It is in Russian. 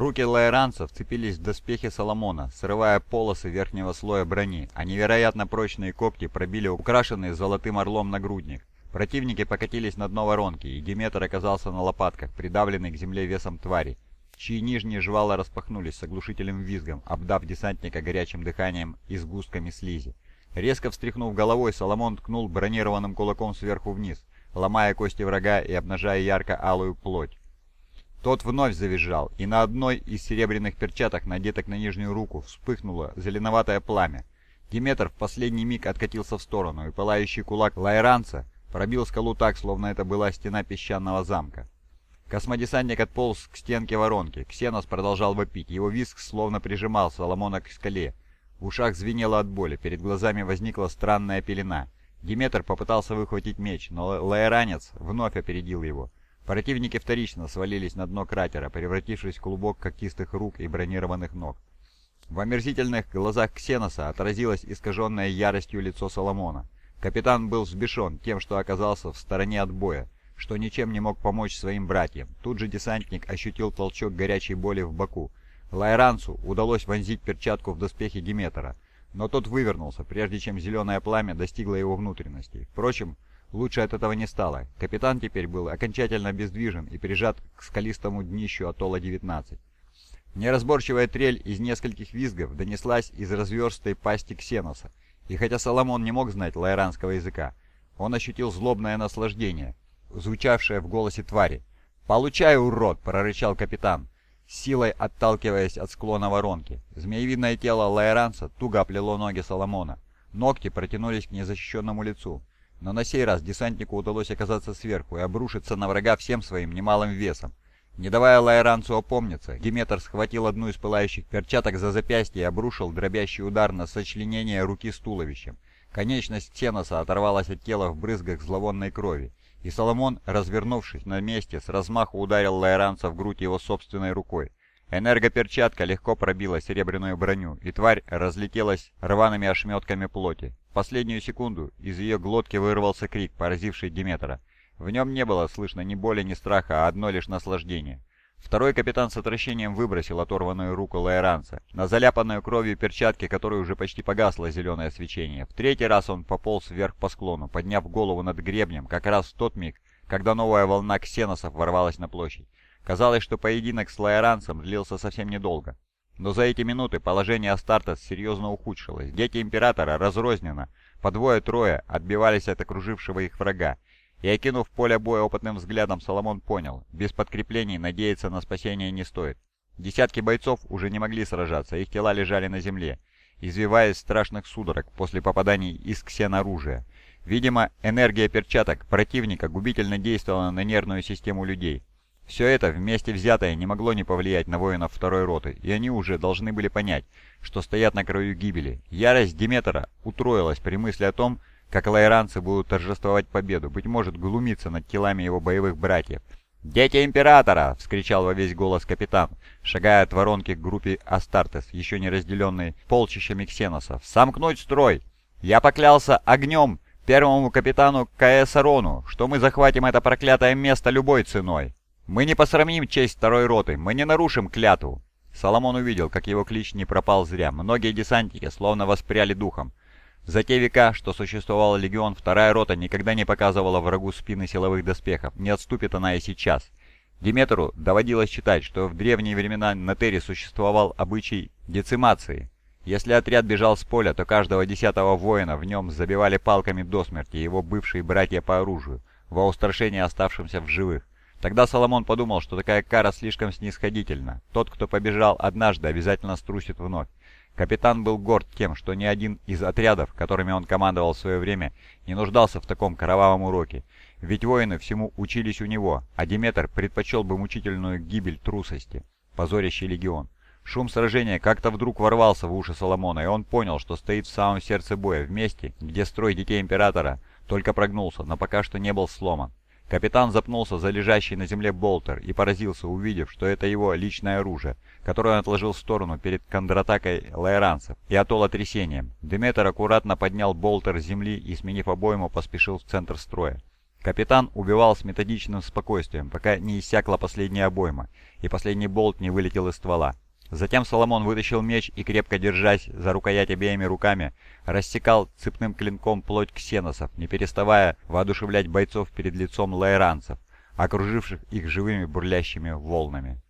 Руки лаэранца вцепились в доспехи Соломона, срывая полосы верхнего слоя брони, а невероятно прочные когти пробили украшенный золотым орлом нагрудник. Противники покатились на дно воронки, и Диметр оказался на лопатках, придавленный к земле весом твари, чьи нижние жвала распахнулись с оглушительным визгом, обдав десантника горячим дыханием и сгустками слизи. Резко встряхнув головой, Соломон ткнул бронированным кулаком сверху вниз, ломая кости врага и обнажая ярко-алую плоть. Тот вновь завизжал, и на одной из серебряных перчаток, надетых на нижнюю руку, вспыхнуло зеленоватое пламя. Диметр в последний миг откатился в сторону, и пылающий кулак лайранца пробил скалу так, словно это была стена песчаного замка. Космодесантник отполз к стенке воронки. Ксенос продолжал вопить. Его виск словно прижимал Соломона к скале. В ушах звенело от боли, перед глазами возникла странная пелена. Диметр попытался выхватить меч, но лаэранец вновь опередил его. Противники вторично свалились на дно кратера, превратившись в клубок когтистых рук и бронированных ног. В омерзительных глазах Ксеноса отразилось искаженное яростью лицо Соломона. Капитан был взбешен тем, что оказался в стороне от боя, что ничем не мог помочь своим братьям. Тут же десантник ощутил толчок горячей боли в боку. Лайранцу удалось вонзить перчатку в доспехи Диметра, но тот вывернулся, прежде чем зеленое пламя достигло его внутренностей. Впрочем, Лучше от этого не стало. Капитан теперь был окончательно обездвижен и прижат к скалистому днищу Атолла-19. Неразборчивая трель из нескольких визгов донеслась из разверстой пасти Ксеноса, и хотя Соломон не мог знать лайранского языка, он ощутил злобное наслаждение, звучавшее в голосе твари. «Получай, урод!» — прорычал капитан, силой отталкиваясь от склона воронки. Змеевидное тело лайранца туго оплело ноги Соломона. Ногти протянулись к незащищенному лицу. Но на сей раз десантнику удалось оказаться сверху и обрушиться на врага всем своим немалым весом. Не давая Лайранцу опомниться, Диметр схватил одну из пылающих перчаток за запястье и обрушил дробящий удар на сочленение руки с туловищем. Конечность Ксеноса оторвалась от тела в брызгах зловонной крови, и Соломон, развернувшись на месте, с размаху ударил Лайранца в грудь его собственной рукой. Энергоперчатка легко пробила серебряную броню, и тварь разлетелась рваными ошметками плоти. В последнюю секунду из ее глотки вырвался крик, поразивший Диметра. В нем не было слышно ни боли, ни страха, а одно лишь наслаждение. Второй капитан с отвращением выбросил оторванную руку Лаэранца, на заляпанную кровью перчатки, которой уже почти погасло зеленое свечение. В третий раз он пополз вверх по склону, подняв голову над гребнем, как раз в тот миг, когда новая волна ксеносов ворвалась на площадь. Казалось, что поединок с лаэранцем длился совсем недолго. Но за эти минуты положение Астартес серьезно ухудшилось. Дети Императора разрозненно, по двое-трое, отбивались от окружившего их врага. И окинув поле боя опытным взглядом, Соломон понял, без подкреплений надеяться на спасение не стоит. Десятки бойцов уже не могли сражаться, их тела лежали на земле, извиваясь страшных судорог после попаданий из ксеноружия. Видимо, энергия перчаток противника губительно действовала на нервную систему людей. Все это вместе взятое не могло не повлиять на воинов второй роты, и они уже должны были понять, что стоят на краю гибели. Ярость Диметра утроилась при мысли о том, как лайранцы будут торжествовать победу, быть может, глумиться над телами его боевых братьев. «Дети Императора!» — вскричал во весь голос капитан, шагая от воронки к группе Астартес, еще не разделенной полчищами ксеносов. «Сомкнуть строй! Я поклялся огнем первому капитану КС Арону, что мы захватим это проклятое место любой ценой!» «Мы не посрамим честь второй роты, мы не нарушим клятву!» Соломон увидел, как его клич не пропал зря. Многие десантники словно воспряли духом. За те века, что существовал легион, вторая рота никогда не показывала врагу спины силовых доспехов. Не отступит она и сейчас. Диметру доводилось считать, что в древние времена на Терре существовал обычай децимации. Если отряд бежал с поля, то каждого десятого воина в нем забивали палками до смерти его бывшие братья по оружию, во устрашение оставшимся в живых. Тогда Соломон подумал, что такая кара слишком снисходительна. Тот, кто побежал однажды, обязательно струсит вновь. Капитан был горд тем, что ни один из отрядов, которыми он командовал в свое время, не нуждался в таком кровавом уроке. Ведь воины всему учились у него, а Диметр предпочел бы мучительную гибель трусости, позорящий легион. Шум сражения как-то вдруг ворвался в уши Соломона, и он понял, что стоит в самом сердце боя, в месте, где строй детей Императора только прогнулся, но пока что не был сломан. Капитан запнулся за лежащий на земле болтер и поразился, увидев, что это его личное оружие, которое он отложил в сторону перед контратакой лайранцев и атолла трясением. Деметр аккуратно поднял болтер с земли и, сменив обойму, поспешил в центр строя. Капитан убивал с методичным спокойствием, пока не иссякла последняя обойма, и последний болт не вылетел из ствола. Затем Соломон вытащил меч и, крепко держась за рукоять обеими руками, рассекал цепным клинком плоть ксеносов, не переставая воодушевлять бойцов перед лицом лайранцев, окруживших их живыми бурлящими волнами.